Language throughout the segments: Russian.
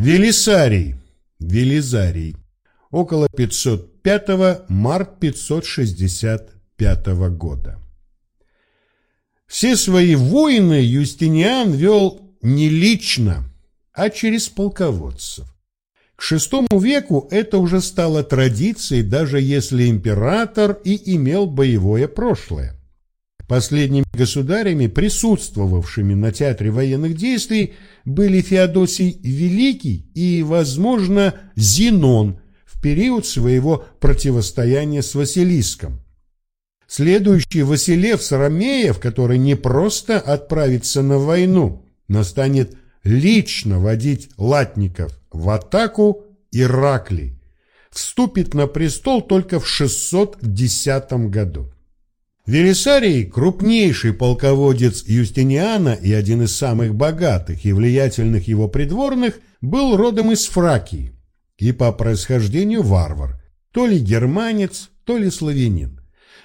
Велисарий. Велизарий. Около 505 март 565 года. Все свои войны Юстиниан вел не лично, а через полководцев. К VI веку это уже стало традицией, даже если император и имел боевое прошлое. Последними государями, присутствовавшими на театре военных действий, были Феодосий Великий и, возможно, Зенон в период своего противостояния с Василиском. Следующий Василев Ромеев, который не просто отправится на войну, но станет лично водить латников в атаку Ираклий, вступит на престол только в 610 году. Велисарий, крупнейший полководец Юстиниана и один из самых богатых и влиятельных его придворных, был родом из Фракии и по происхождению варвар, то ли германец, то ли славянин.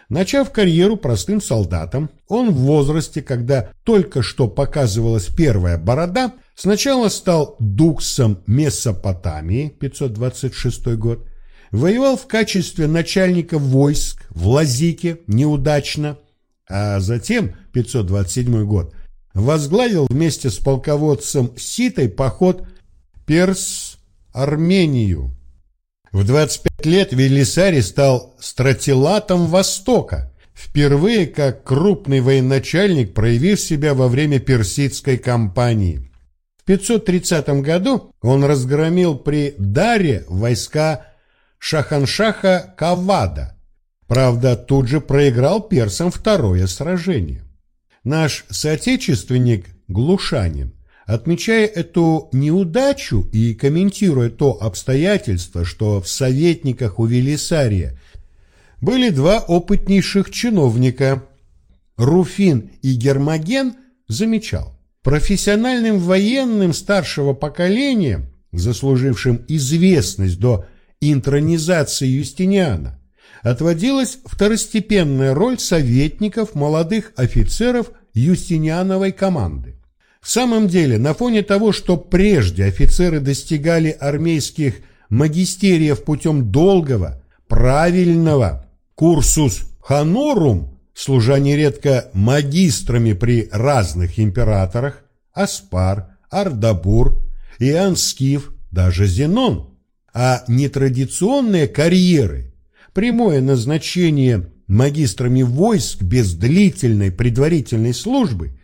Начав карьеру простым солдатом, он в возрасте, когда только что показывалась первая борода, сначала стал дуксом Месопотамии, 526 год, Воевал в качестве начальника войск в Лазике неудачно, а затем, 527 год, возглавил вместе с полководцем Ситой поход Перс-Армению. В 25 лет Велисарий стал стратилатом Востока, впервые как крупный военачальник, проявив себя во время персидской кампании. В 530 году он разгромил при Даре войска Шаханшаха Кавада. Правда, тут же проиграл персам второе сражение. Наш соотечественник Глушанин, отмечая эту неудачу и комментируя то обстоятельство, что в советниках у Велисария были два опытнейших чиновника, Руфин и Гермоген, замечал, профессиональным военным старшего поколения, заслужившим известность до интронизации Юстиниана отводилась второстепенная роль советников молодых офицеров Юстиниановой команды. В самом деле, на фоне того, что прежде офицеры достигали армейских магистериев путем долгого, правильного cursus honorum, служа нередко магистрами при разных императорах, Аспар, Ардабур, Иоанн Скиф, даже Зенон – а нетрадиционные карьеры, прямое назначение магистрами войск без длительной предварительной службы,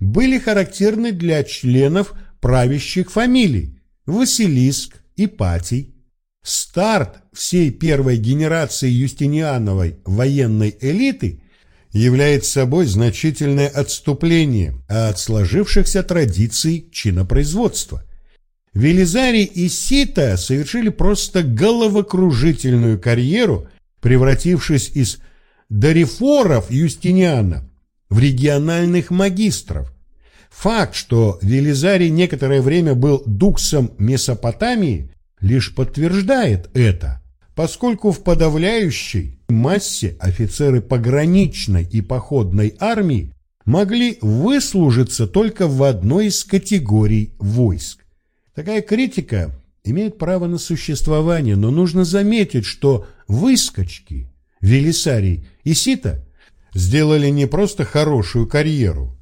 были характерны для членов правящих фамилий Василиск, Ипатий. Старт всей первой генерации Юстиниановой военной элиты является собой значительное отступление от сложившихся традиций чинопроизводства. Велизарий и Сита совершили просто головокружительную карьеру, превратившись из дорифоров Юстиниана в региональных магистров. Факт, что Велизарий некоторое время был дуксом Месопотамии, лишь подтверждает это, поскольку в подавляющей массе офицеры пограничной и походной армии могли выслужиться только в одной из категорий войск. Такая критика имеет право на существование, но нужно заметить, что выскочки Велисарий и Сита сделали не просто хорошую карьеру.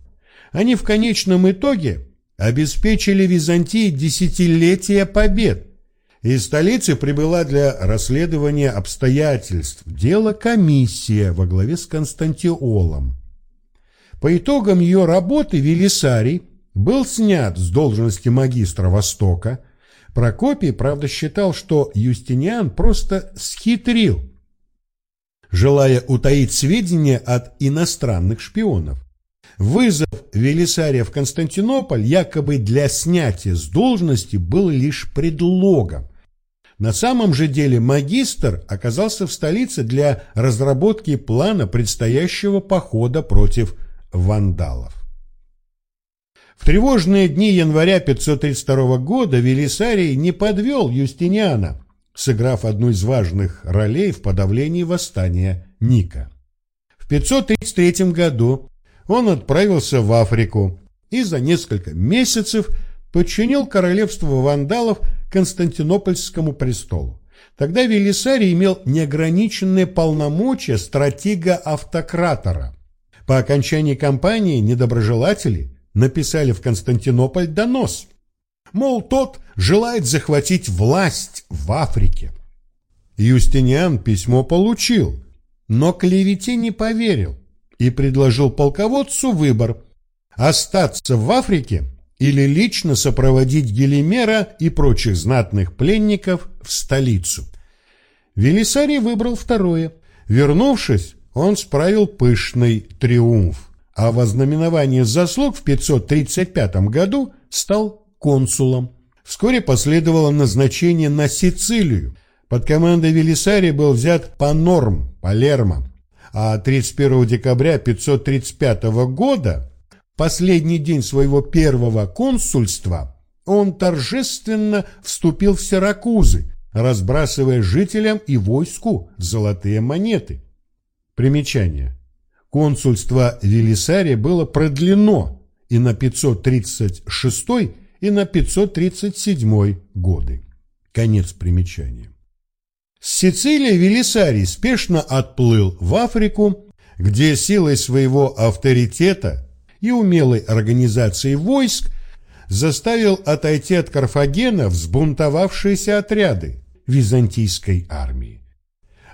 Они в конечном итоге обеспечили Византии десятилетия побед. Из столицы прибыла для расследования обстоятельств дела комиссия во главе с Константиолом. По итогам ее работы Велисарий был снят с должности магистра Востока. Прокопий, правда, считал, что Юстиниан просто схитрил, желая утаить сведения от иностранных шпионов. Вызов Велисария в Константинополь якобы для снятия с должности был лишь предлогом. На самом же деле магистр оказался в столице для разработки плана предстоящего похода против вандалов. В тревожные дни января 532 года Велисарий не подвел Юстиниана, сыграв одну из важных ролей в подавлении восстания Ника. В 533 году он отправился в Африку и за несколько месяцев подчинил королевство вандалов Константинопольскому престолу. Тогда Велисарий имел неограниченные полномочия стратега-автократора. По окончании кампании недоброжелатели написали в Константинополь донос. Мол, тот желает захватить власть в Африке. Юстиниан письмо получил, но клевете не поверил и предложил полководцу выбор – остаться в Африке или лично сопроводить Гелимера и прочих знатных пленников в столицу. Велисарий выбрал второе. Вернувшись, он справил пышный триумф, а во знаменование заслуг в 535 году стал консулом. Вскоре последовало назначение на Сицилию. Под командой Велисария был взят Панорм, Палермо, а 31 декабря 535 года последний день своего первого консульства, он торжественно вступил в Сиракузы, разбрасывая жителям и войску золотые монеты. Примечание. Консульство Велисария было продлено и на 536 и на 537 годы. Конец примечания. С Сицилии Велисарий спешно отплыл в Африку, где силой своего авторитета и умелой организацией войск заставил отойти от Карфагена взбунтовавшиеся отряды византийской армии.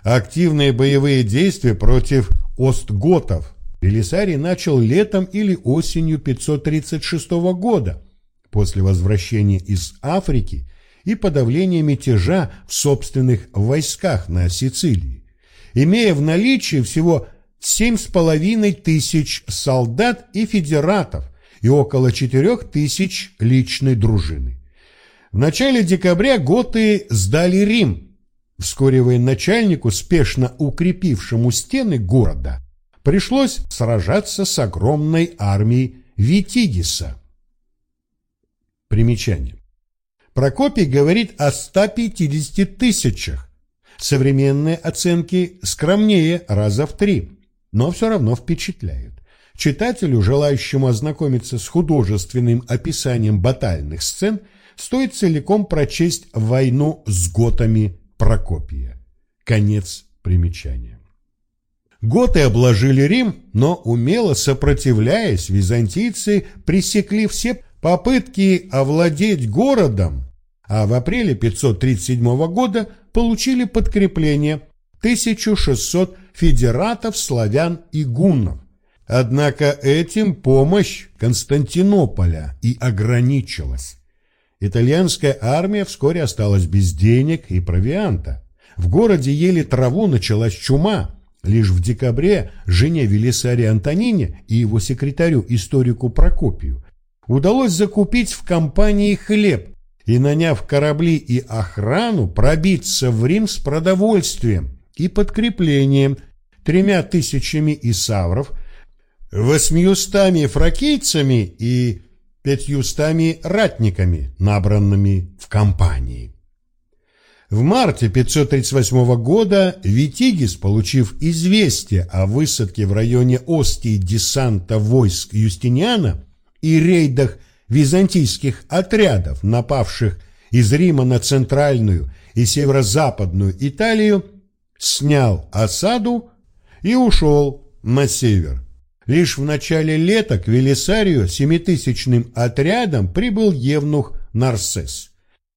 Активные боевые действия против остготов Белисарий начал летом или осенью 536 года, после возвращения из Африки и подавления мятежа в собственных войсках на Сицилии, имея в наличии всего семь с половиной тысяч солдат и федератов и около четырех тысяч личной дружины. В начале декабря готы сдали Рим. Вскоре военачальнику, спешно укрепившему стены города, пришлось сражаться с огромной армией Витигиса. Примечание. Прокопий говорит о 150 тысячах. Современные оценки скромнее раза в три но все равно впечатляет. Читателю, желающему ознакомиться с художественным описанием батальных сцен, стоит целиком прочесть «Войну с готами» Прокопия. Конец примечания. Готы обложили Рим, но умело сопротивляясь, византийцы пресекли все попытки овладеть городом, а в апреле 537 года получили подкрепление 1600 федератов, славян и гуннов. Однако этим помощь Константинополя и ограничилась. Итальянская армия вскоре осталась без денег и провианта. В городе ели траву, началась чума. Лишь в декабре жене Велисария Антонине и его секретарю, историку Прокопию, удалось закупить в компании хлеб и, наняв корабли и охрану, пробиться в Рим с продовольствием и подкреплением тремя тысячами исавров, восьмиустами фракийцами и пятьюстами ратниками, набранными в компании. В марте 538 года Витигис, получив известие о высадке в районе Остии десанта войск Юстиниана и рейдах византийских отрядов, напавших из Рима на центральную и северо-западную Италию, снял осаду и ушел на север. Лишь в начале лета к Велисарию семитысячным отрядом прибыл евнух Нарсес.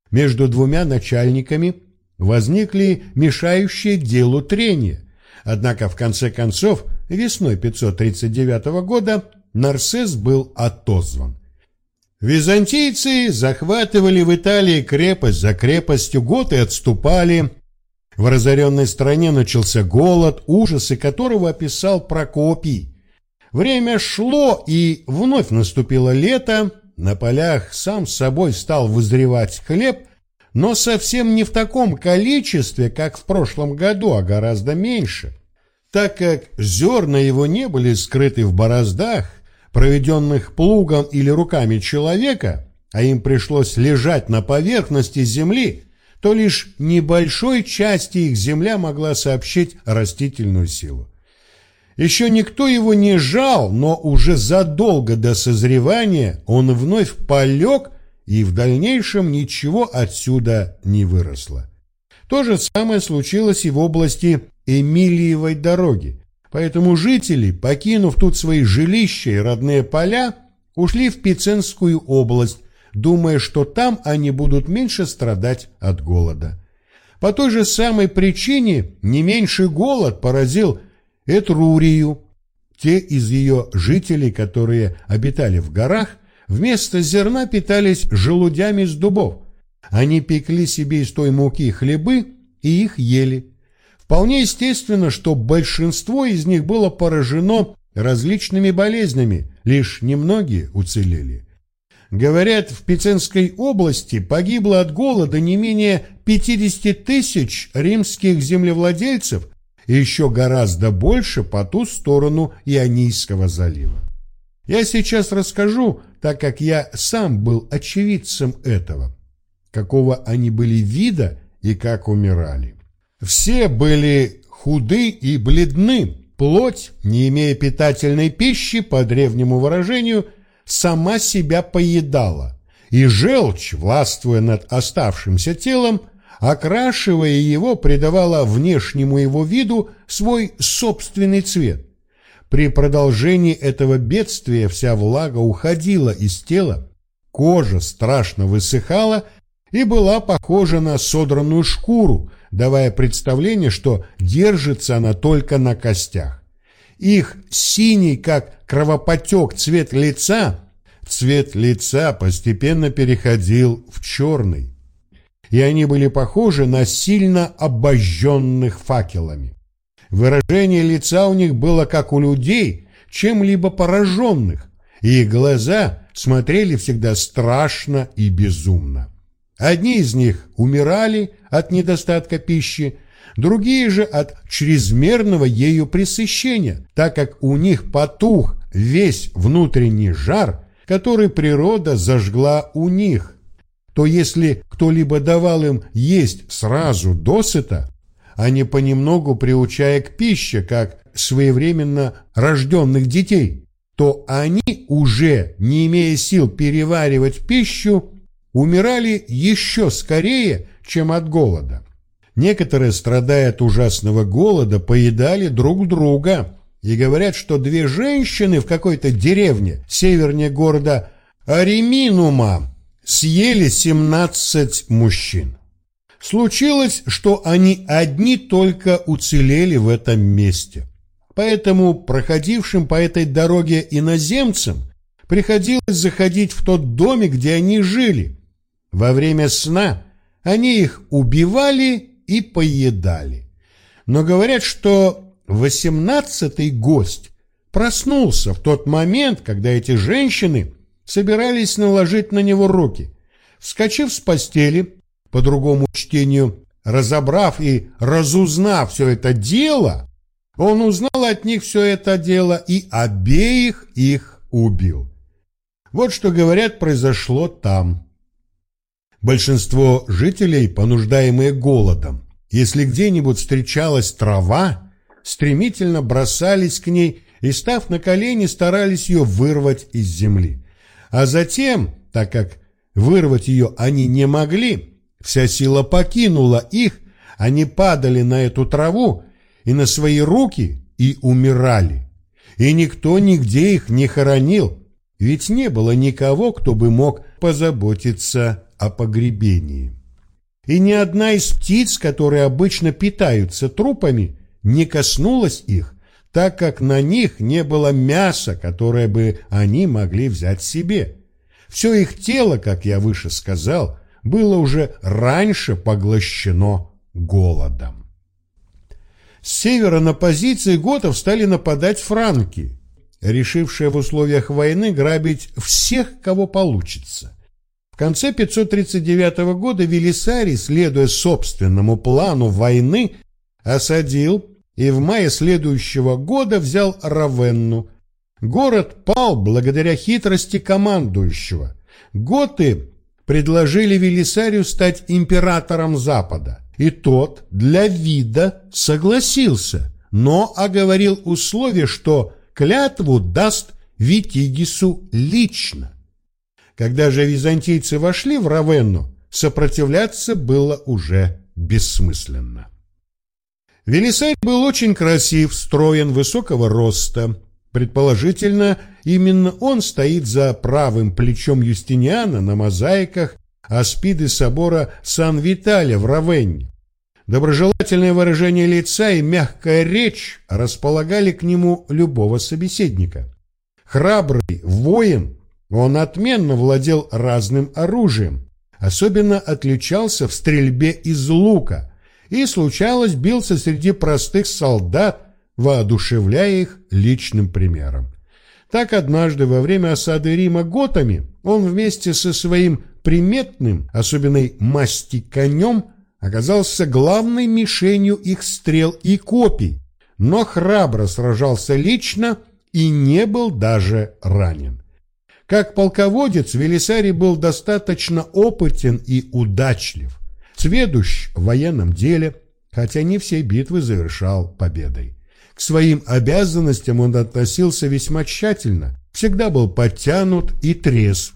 Между двумя начальниками возникли мешающие делу трения, однако в конце концов весной 539 года Нарсес был отозван. Византийцы захватывали в Италии крепость за крепостью, готы отступали, в разоренной стране начался голод, ужасы которого описал Прокопий. Время шло, и вновь наступило лето, на полях сам собой стал вызревать хлеб, но совсем не в таком количестве, как в прошлом году, а гораздо меньше. Так как зерна его не были скрыты в бороздах, проведенных плугом или руками человека, а им пришлось лежать на поверхности земли, то лишь небольшой части их земля могла сообщить растительную силу. Еще никто его не жал, но уже задолго до созревания он вновь полег и в дальнейшем ничего отсюда не выросло. То же самое случилось и в области Эмилиевой дороги, поэтому жители, покинув тут свои жилища и родные поля, ушли в Пиценскую область, думая, что там они будут меньше страдать от голода. По той же самой причине не меньший голод поразил Этрурию. Те из ее жителей, которые обитали в горах, вместо зерна питались желудями из дубов. Они пекли себе из той муки хлебы и их ели. Вполне естественно, что большинство из них было поражено различными болезнями, лишь немногие уцелели. Говорят, в Пиценской области погибло от голода не менее 50 тысяч римских землевладельцев и еще гораздо больше по ту сторону Ионийского залива. Я сейчас расскажу, так как я сам был очевидцем этого, какого они были вида и как умирали. Все были худы и бледны, плоть, не имея питательной пищи, по древнему выражению, сама себя поедала, и желчь, властвуя над оставшимся телом, окрашивая его, придавала внешнему его виду свой собственный цвет. При продолжении этого бедствия вся влага уходила из тела, кожа страшно высыхала и была похожа на содранную шкуру, давая представление, что держится она только на костях. Их синий, как кровопотек, цвет лица, цвет лица постепенно переходил в черный, и они были похожи на сильно обожженных факелами. Выражение лица у них было как у людей, чем-либо пораженных, и их глаза смотрели всегда страшно и безумно. Одни из них умирали от недостатка пищи, другие же от чрезмерного ею пресыщения, так как у них потух весь внутренний жар, который природа зажгла у них. То если кто-либо давал им есть сразу досыта, а не понемногу приучая к пище, как своевременно рожденных детей, то они, уже не имея сил переваривать пищу, умирали еще скорее, чем от голода. Некоторые, страдая от ужасного голода, поедали друг друга и говорят, что две женщины в какой-то деревне севернее города Ареминума съели 17 мужчин. Случилось, что они одни только уцелели в этом месте. Поэтому проходившим по этой дороге иноземцам приходилось заходить в тот домик, где они жили, во время сна они их убивали и поедали. Но говорят, что восемнадцатый гость проснулся в тот момент, когда эти женщины собирались наложить на него руки. Вскочив с постели, по другому чтению, разобрав и разузнав все это дело, он узнал от них все это дело и обеих их убил. Вот что, говорят, произошло там. Большинство жителей, понуждаемые голодом, если где-нибудь встречалась трава, стремительно бросались к ней и, став на колени, старались ее вырвать из земли. А затем, так как вырвать ее они не могли, вся сила покинула их, они падали на эту траву и на свои руки и умирали. И никто нигде их не хоронил, ведь не было никого, кто бы мог позаботиться о погребении. И ни одна из птиц, которые обычно питаются трупами, не коснулась их, так как на них не было мяса, которое бы они могли взять себе. Все их тело, как я выше сказал, было уже раньше поглощено голодом. С севера на позиции готов стали нападать франки, решившие в условиях войны грабить всех, кого получится. В конце 539 года Велисарий, следуя собственному плану войны, осадил и в мае следующего года взял Равенну. Город пал благодаря хитрости командующего. Готы предложили Велисарию стать императором Запада, и тот для вида согласился, но оговорил условие, что клятву даст Витигису лично. Когда же византийцы вошли в Равенну, сопротивляться было уже бессмысленно. Велисарий был очень красив, строен, высокого роста. Предположительно, именно он стоит за правым плечом Юстиниана на мозаиках аспиды собора Сан-Виталя в Равенне. Доброжелательное выражение лица и мягкая речь располагали к нему любого собеседника. Храбрый воин, он отменно владел разным оружием, особенно отличался в стрельбе из лука и, случалось, бился среди простых солдат, воодушевляя их личным примером. Так однажды во время осады Рима готами он вместе со своим приметным, особенной масти конем, оказался главной мишенью их стрел и копий, но храбро сражался лично и не был даже ранен. Как полководец Велисарий был достаточно опытен и удачлив, сведущ в военном деле, хотя не все битвы завершал победой. К своим обязанностям он относился весьма тщательно, всегда был подтянут и трезв.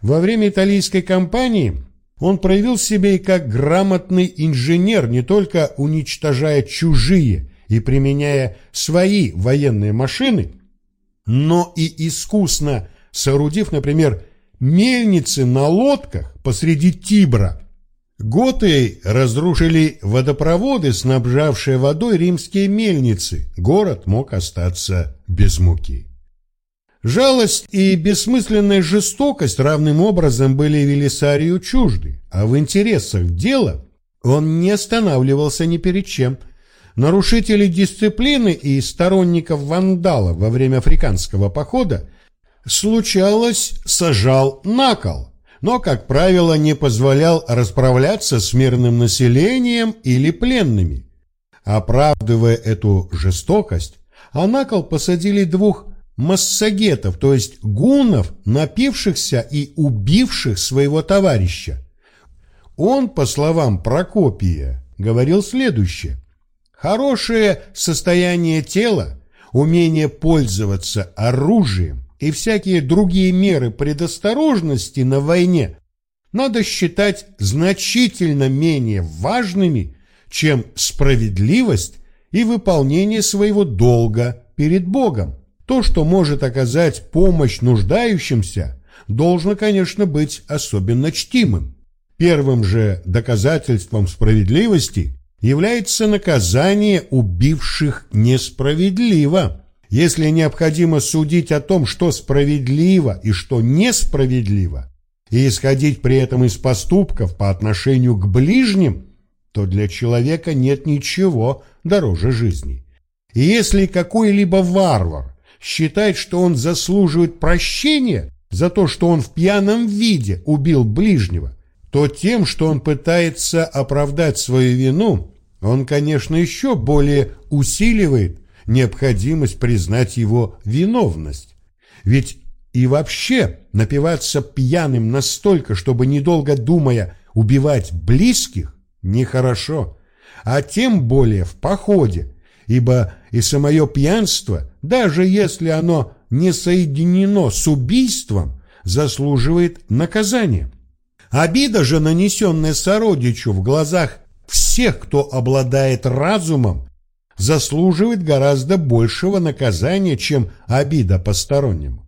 Во время итальянской кампании он проявил себя и как грамотный инженер, не только уничтожая чужие и применяя свои военные машины, но и искусно соорудив, например, мельницы на лодках посреди Тибра. Готы разрушили водопроводы, снабжавшие водой римские мельницы. Город мог остаться без муки. Жалость и бессмысленная жестокость равным образом были Велисарию чужды, а в интересах дела он не останавливался ни перед чем. Нарушители дисциплины и сторонников вандала во время африканского похода случалось сажал на кол, но, как правило, не позволял расправляться с мирным населением или пленными. Оправдывая эту жестокость, а на кол посадили двух массагетов, то есть гуннов, напившихся и убивших своего товарища. Он, по словам Прокопия, говорил следующее. Хорошее состояние тела, умение пользоваться оружием и всякие другие меры предосторожности на войне надо считать значительно менее важными, чем справедливость и выполнение своего долга перед Богом. То, что может оказать помощь нуждающимся, должно, конечно, быть особенно чтимым. Первым же доказательством справедливости является наказание убивших несправедливо. Если необходимо судить о том, что справедливо и что несправедливо, и исходить при этом из поступков по отношению к ближним, то для человека нет ничего дороже жизни. И если какой-либо варвар считает, что он заслуживает прощения за то, что он в пьяном виде убил ближнего, то тем, что он пытается оправдать свою вину, он, конечно, еще более усиливает необходимость признать его виновность. Ведь и вообще напиваться пьяным настолько, чтобы, недолго думая, убивать близких, нехорошо, а тем более в походе, ибо и самое пьянство, даже если оно не соединено с убийством, заслуживает наказания. Обида же, нанесенная сородичу в глазах всех, кто обладает разумом, заслуживает гораздо большего наказания, чем обида постороннему.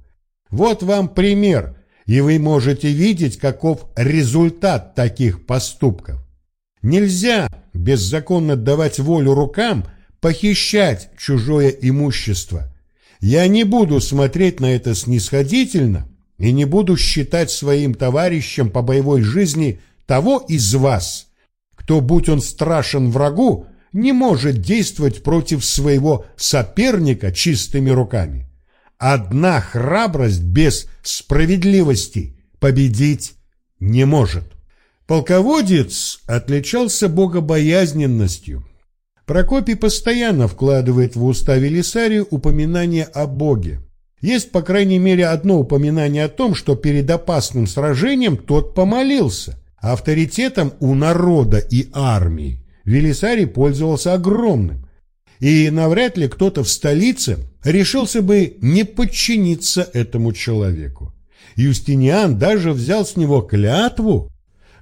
Вот вам пример, и вы можете видеть, каков результат таких поступков. Нельзя беззаконно давать волю рукам – похищать чужое имущество. Я не буду смотреть на это снисходительно и не буду считать своим товарищем по боевой жизни того из вас, кто, будь он страшен врагу, не может действовать против своего соперника чистыми руками. Одна храбрость без справедливости победить не может. Полководец отличался богобоязненностью, Прокопий постоянно вкладывает в уста Велисарию упоминание о Боге. Есть, по крайней мере, одно упоминание о том, что перед опасным сражением тот помолился. Авторитетом у народа и армии Велисарий пользовался огромным. И навряд ли кто-то в столице решился бы не подчиниться этому человеку. Юстиниан даже взял с него клятву,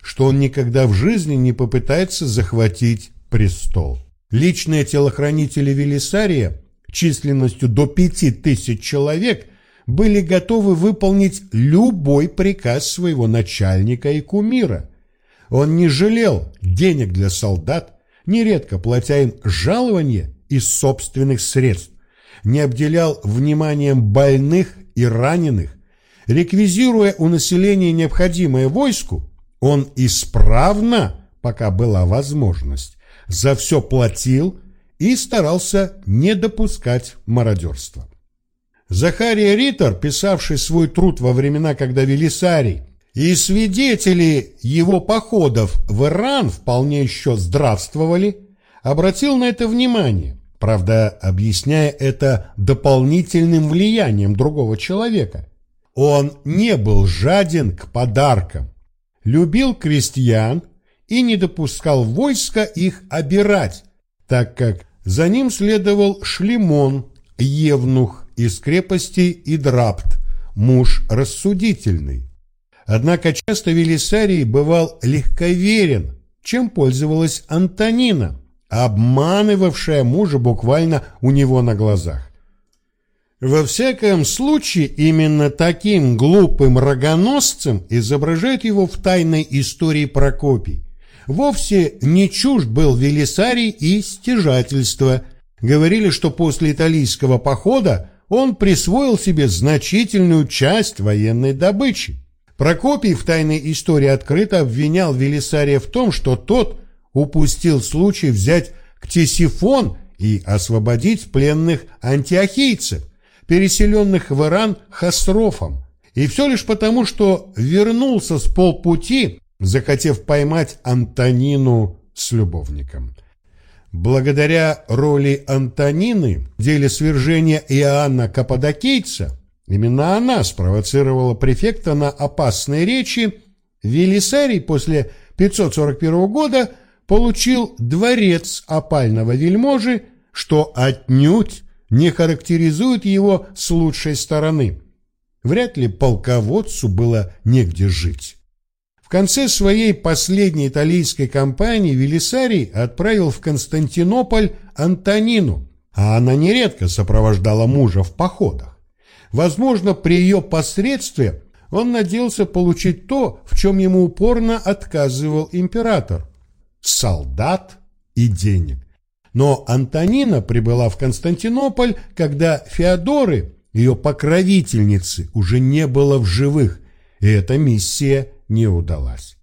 что он никогда в жизни не попытается захватить престол. Личные телохранители Велисария численностью до пяти тысяч человек были готовы выполнить любой приказ своего начальника и кумира. Он не жалел денег для солдат, нередко платя им жалование из собственных средств, не обделял вниманием больных и раненых, реквизируя у населения необходимое войску, он исправно, пока была возможность, за все платил и старался не допускать мародерства. Захария Риттер, писавший свой труд во времена, когда Велисарий и свидетели его походов в Иран вполне еще здравствовали, обратил на это внимание, правда, объясняя это дополнительным влиянием другого человека. Он не был жаден к подаркам, любил крестьян и не допускал войска их обирать, так как за ним следовал Шлемон, евнух из крепости Идрапт, муж рассудительный. Однако часто Велисарий бывал легковерен, чем пользовалась Антонина, обманывавшая мужа буквально у него на глазах. Во всяком случае, именно таким глупым рогоносцем изображает его в тайной истории Прокопий. Вовсе не чужд был Велисарий и стяжательство. Говорили, что после италийского похода он присвоил себе значительную часть военной добычи. Прокопий в тайной истории открыто обвинял Велисария в том, что тот упустил случай взять Ктесифон и освободить пленных антиохийцев переселенных в Иран Хасрофом. И все лишь потому, что вернулся с полпути, захотев поймать Антонину с любовником. Благодаря роли Антонины в деле свержения Иоанна Каппадокейца, именно она спровоцировала префекта на опасные речи, Велисарий после 541 года получил дворец опального вельможи, что отнюдь не характеризует его с лучшей стороны. Вряд ли полководцу было негде жить. В конце своей последней итальянской кампании Велисарий отправил в Константинополь Антонину, а она нередко сопровождала мужа в походах. Возможно, при ее посредстве он надеялся получить то, в чем ему упорно отказывал император – солдат и денег. Но Антонина прибыла в Константинополь, когда Феодоры, ее покровительницы, уже не было в живых, и эта миссия не удалась.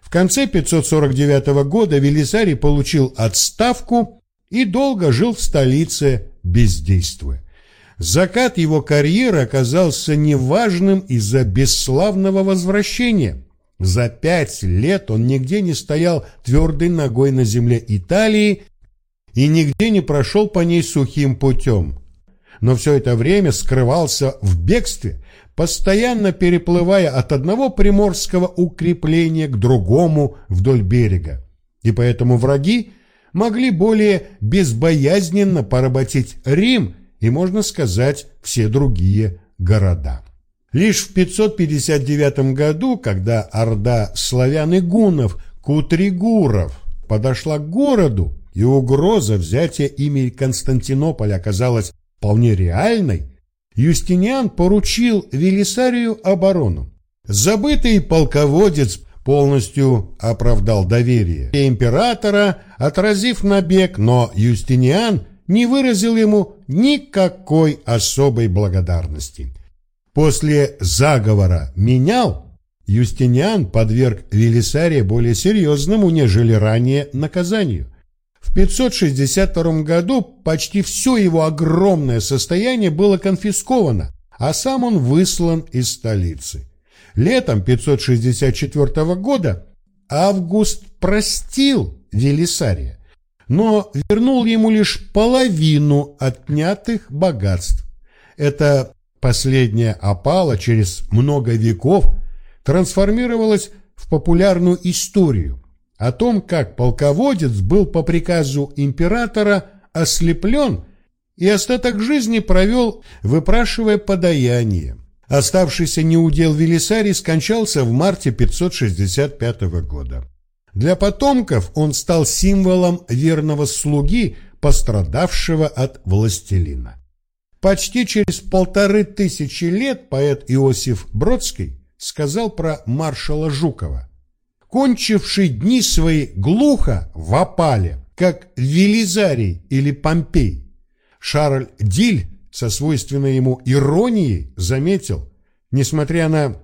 В конце 549 года Велисарий получил отставку и долго жил в столице, бездействуя. Закат его карьеры оказался неважным из-за бесславного возвращения. За пять лет он нигде не стоял твердой ногой на земле Италии и нигде не прошел по ней сухим путем. Но все это время скрывался в бегстве, постоянно переплывая от одного приморского укрепления к другому вдоль берега. И поэтому враги могли более безбоязненно поработить Рим и, можно сказать, все другие города. Лишь в 559 году, когда орда славян и гуннов, кутригуров, подошла к городу, и угроза взятия ими Константинополя оказалась вполне реальной, Юстиниан поручил Велисарию оборону. Забытый полководец полностью оправдал доверие императора, отразив набег, но Юстиниан не выразил ему никакой особой благодарности. После заговора менял Юстиниан подверг Велисария более серьезному, нежели ранее, наказанию – в 562 году почти все его огромное состояние было конфисковано, а сам он выслан из столицы. Летом 564 года Август простил Велисария, но вернул ему лишь половину отнятых богатств. Это последняя опала через много веков трансформировалась в популярную историю – о том, как полководец был по приказу императора ослеплен и остаток жизни провел, выпрашивая подаяние. Оставшийся неудел Велисарий скончался в марте 565 года. Для потомков он стал символом верного слуги, пострадавшего от властелина. Почти через полторы тысячи лет поэт Иосиф Бродский сказал про маршала Жукова. Кончивший дни свои глухо в опале, как Велизарий или Помпей, Шарль Диль со свойственной ему иронией заметил, несмотря на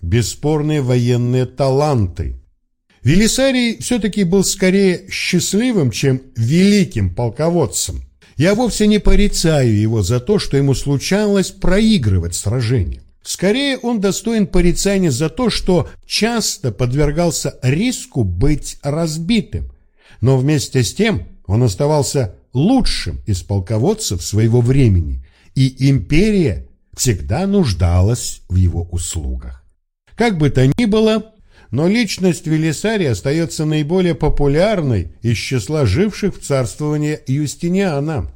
бесспорные военные таланты, Велисарий все-таки был скорее счастливым, чем великим полководцем. Я вовсе не порицаю его за то, что ему случалось проигрывать сражения. Скорее, он достоин порицания за то, что часто подвергался риску быть разбитым. Но вместе с тем он оставался лучшим из полководцев своего времени, и империя всегда нуждалась в его услугах. Как бы то ни было, но личность Велисария остается наиболее популярной из числа живших в царствовании Юстиниана.